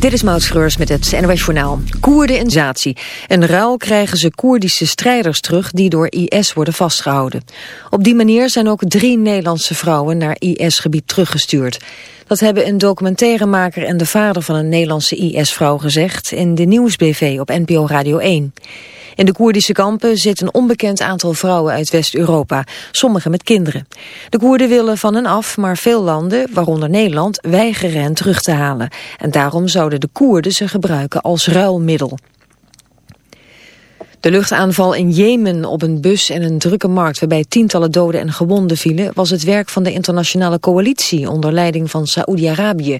Dit is Maud met het NOS Journaal. Koerden in Zatie. En ruil krijgen ze Koerdische strijders terug die door IS worden vastgehouden. Op die manier zijn ook drie Nederlandse vrouwen naar IS-gebied teruggestuurd. Dat hebben een documentairemaker en de vader van een Nederlandse IS-vrouw gezegd... in de Nieuwsbv op NPO Radio 1. In de Koerdische kampen zit een onbekend aantal vrouwen uit West-Europa, sommige met kinderen. De Koerden willen van hen af, maar veel landen, waaronder Nederland, weigeren hen terug te halen. En daarom zouden de Koerden ze gebruiken als ruilmiddel. De luchtaanval in Jemen op een bus en een drukke markt waarbij tientallen doden en gewonden vielen was het werk van de internationale coalitie onder leiding van Saoedi-Arabië.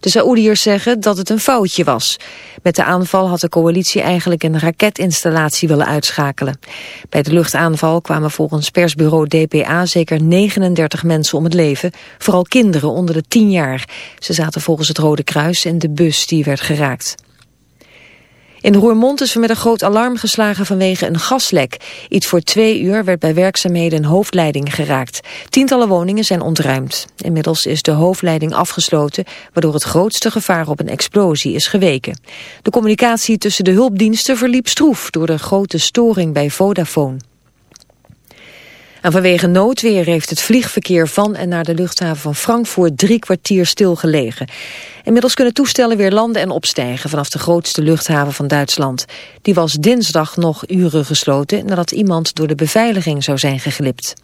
De Saoediërs zeggen dat het een foutje was. Met de aanval had de coalitie eigenlijk een raketinstallatie willen uitschakelen. Bij de luchtaanval kwamen volgens persbureau DPA zeker 39 mensen om het leven, vooral kinderen onder de 10 jaar. Ze zaten volgens het Rode Kruis in de bus die werd geraakt. In Roermond is vanmiddag groot alarm geslagen vanwege een gaslek. Iets voor twee uur werd bij werkzaamheden een hoofdleiding geraakt. Tientallen woningen zijn ontruimd. Inmiddels is de hoofdleiding afgesloten, waardoor het grootste gevaar op een explosie is geweken. De communicatie tussen de hulpdiensten verliep stroef door de grote storing bij Vodafone. En vanwege noodweer heeft het vliegverkeer van en naar de luchthaven van Frankfurt drie kwartier stilgelegen. Inmiddels kunnen toestellen weer landen en opstijgen vanaf de grootste luchthaven van Duitsland. Die was dinsdag nog uren gesloten nadat iemand door de beveiliging zou zijn geglipt.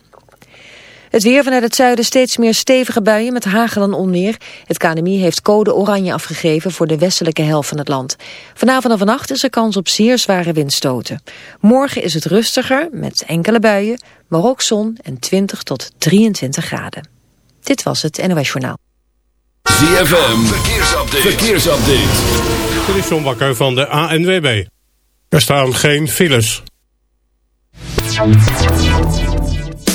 Het weer vanuit het zuiden steeds meer stevige buien met hagel en onweer. Het KNMI heeft code oranje afgegeven voor de westelijke helft van het land. Vanavond en vannacht is er kans op zeer zware windstoten. Morgen is het rustiger met enkele buien, maar ook zon en 20 tot 23 graden. Dit was het NOS Journaal. ZFM, verkeersupdate. verkeersupdate. Dit is John Bakker van de ANWB. Er staan geen files.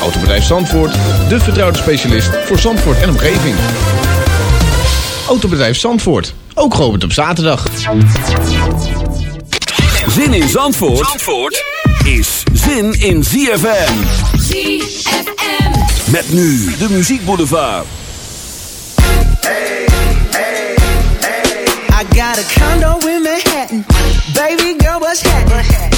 Autobedrijf Zandvoort, de vertrouwde specialist voor Zandvoort en omgeving. Autobedrijf Zandvoort, ook geopend op zaterdag. Zin in Zandvoort, Zandvoort is zin in ZFM. ZFM. Met nu de Muziek Boulevard. I got a condo in Manhattan. Baby girl, what's happening?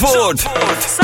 Zandvoort.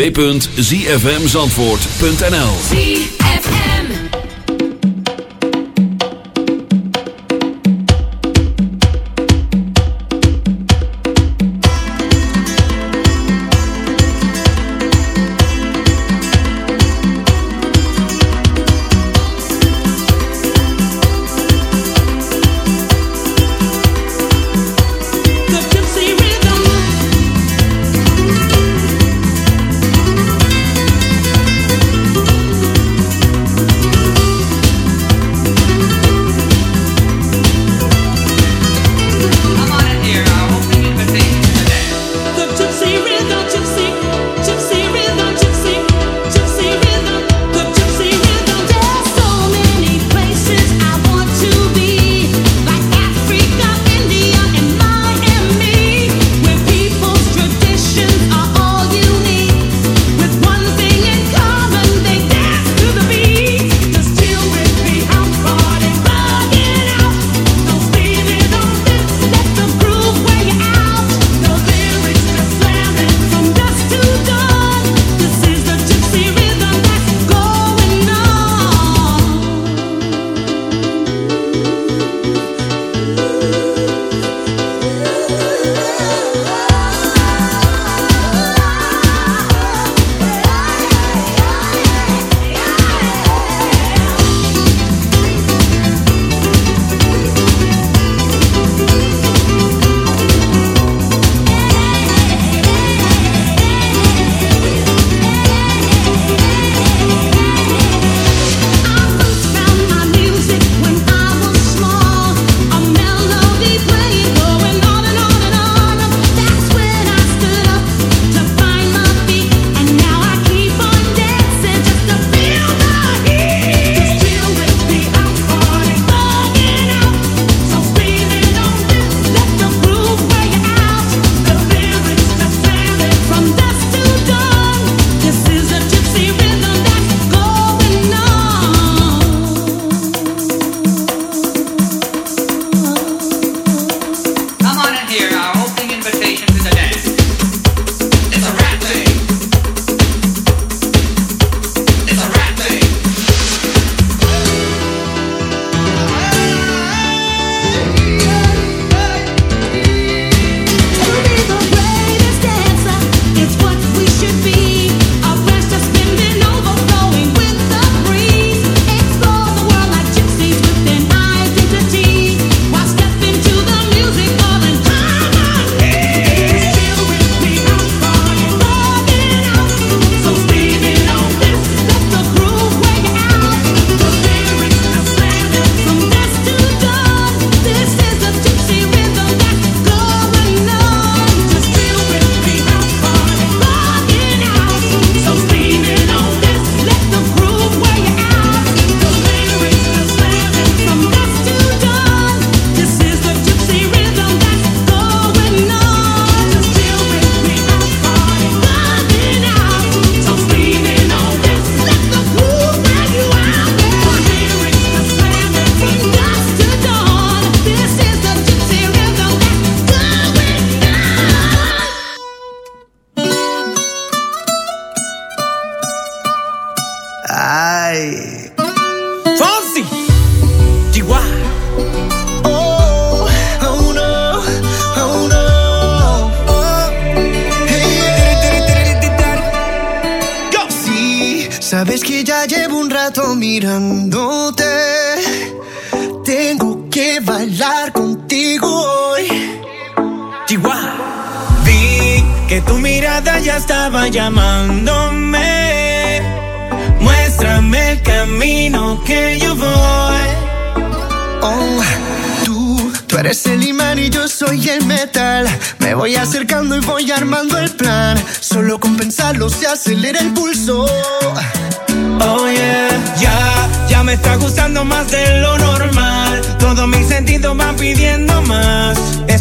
www.zfmzandvoort.nl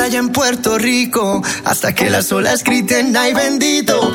playa en Puerto Rico hasta que las olas griten ay bendito.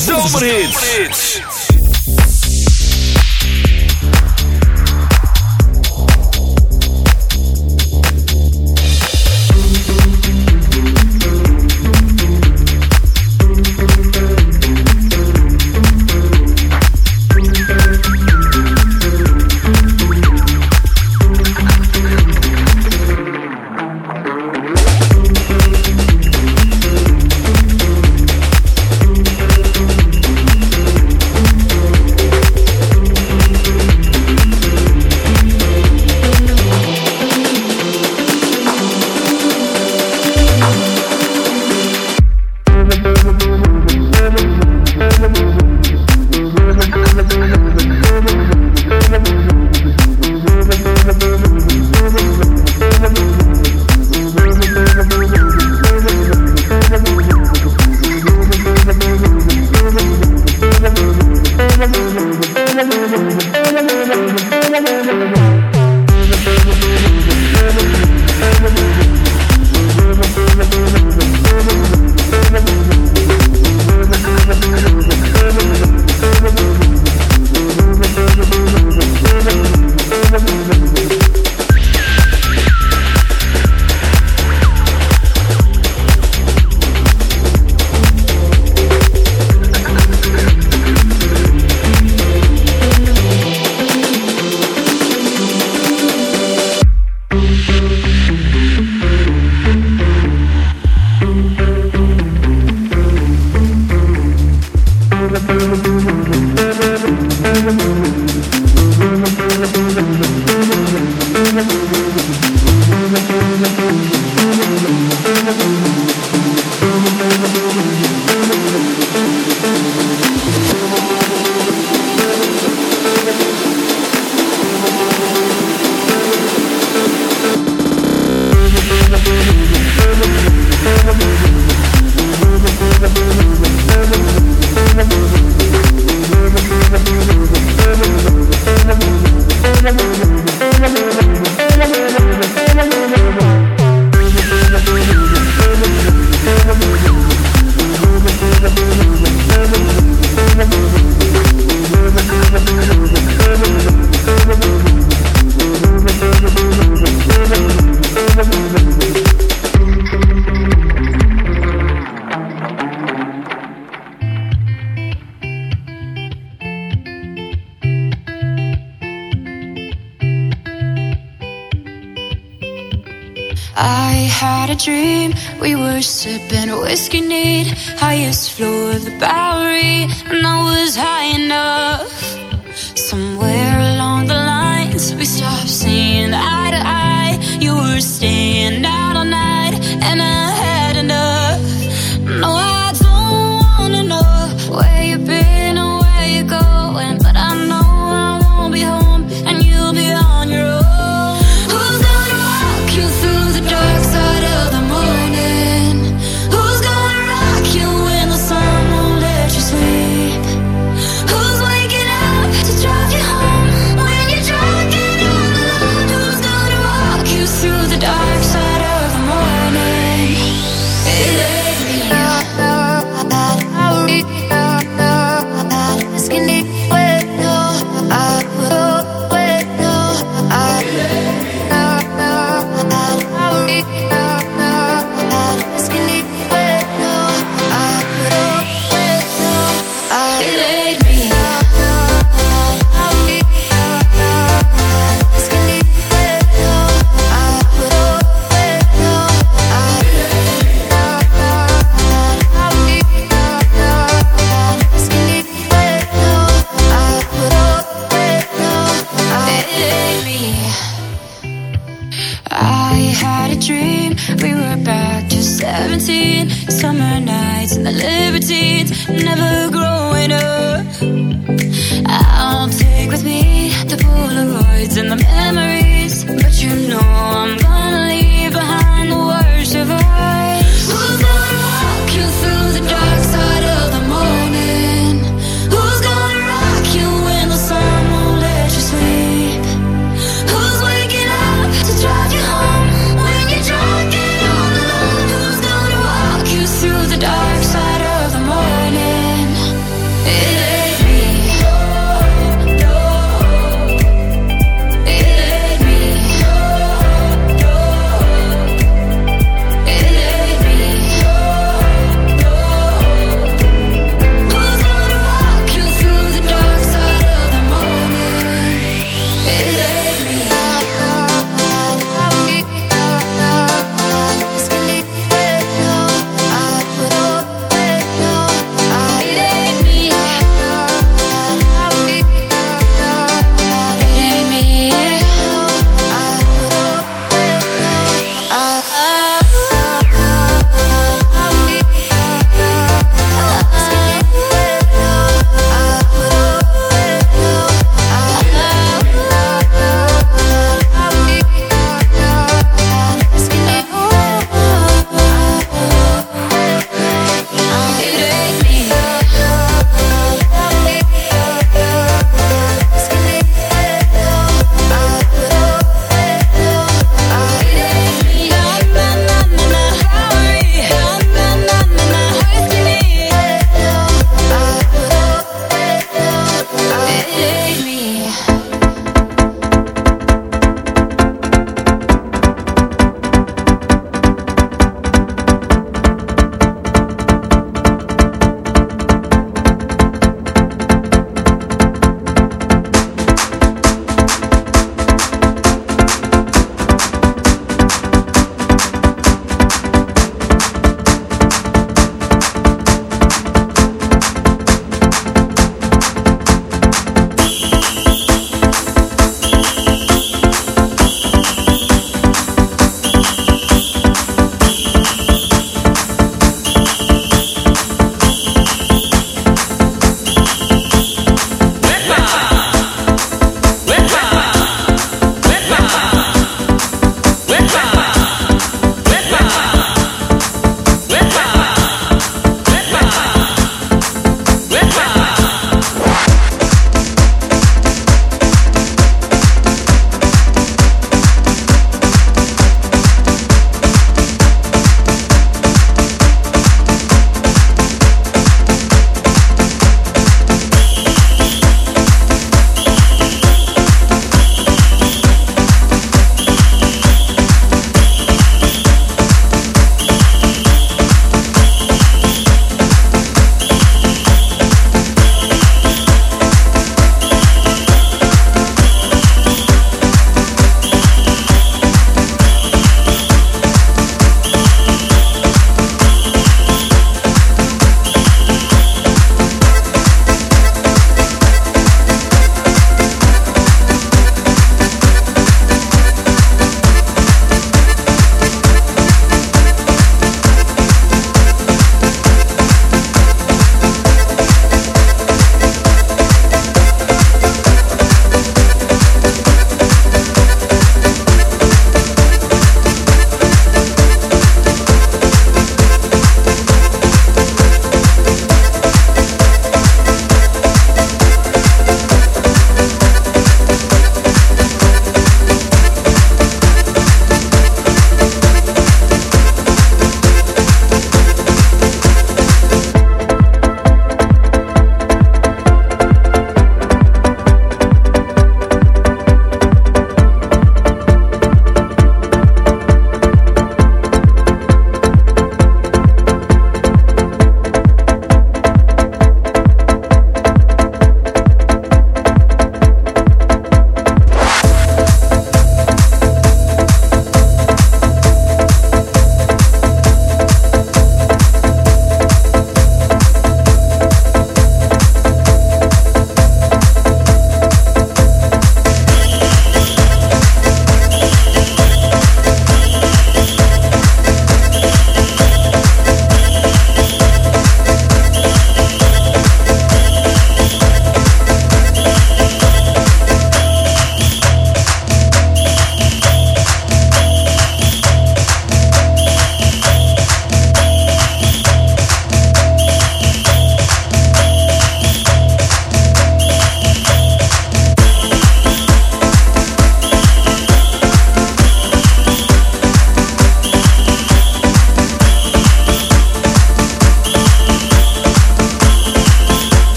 Never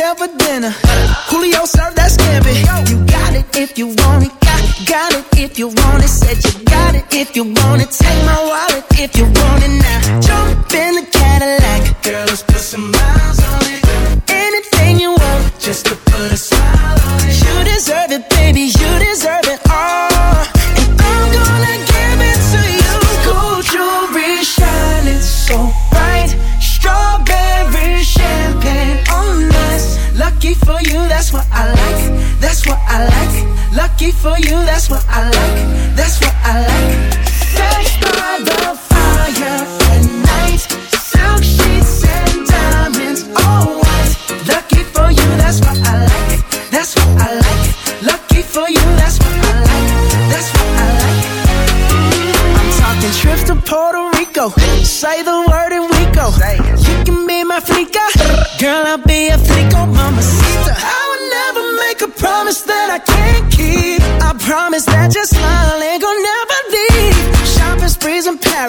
yourself a dinner. Julio served that scampi. You got it if you want it. Got, got it if you want it. Said you got it if you want it. Take my wallet if you want it